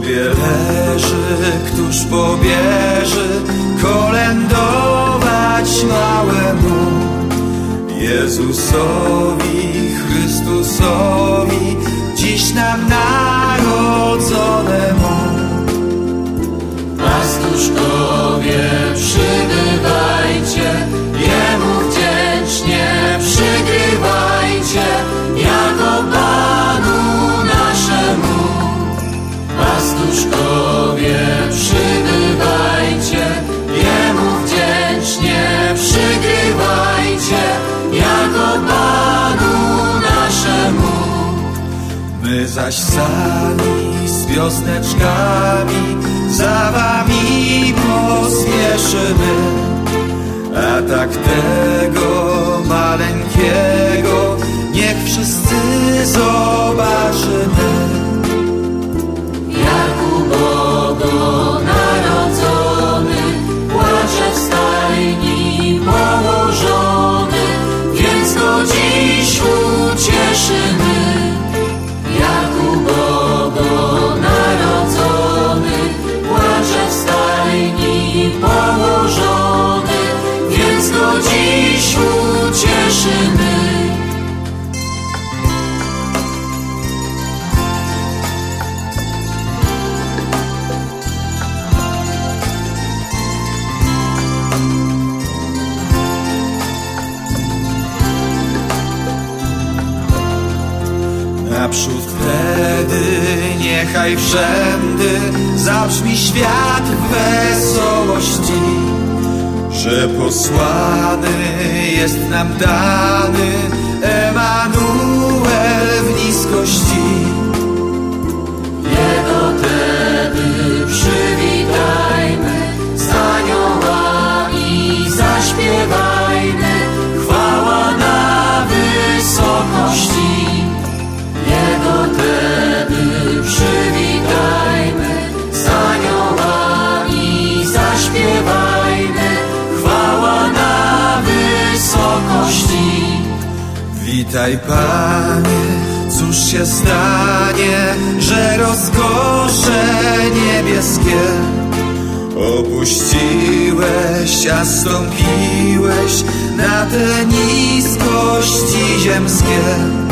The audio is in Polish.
grobie leży, któż pobierze kolędować małemu Jezusowi, Chrystusowi, dziś nam narodzonemu. Pastuszkowie, przybywajcie, Jemu wdzięcznie przygrywajcie, jako Panu naszemu. My zaś sami z wiosneczkami za wami pospieszymy, a tak tego maleńkiego niech wszyscy zobaczymy. Naprzód. Wtedy niechaj wszędy zabrzmi świat wesołości, że posłany jest nam dany wysokości. Witaj Panie, cóż się stanie, że rozkosze niebieskie opuściłeś, a stąpiłeś na te niskości ziemskie.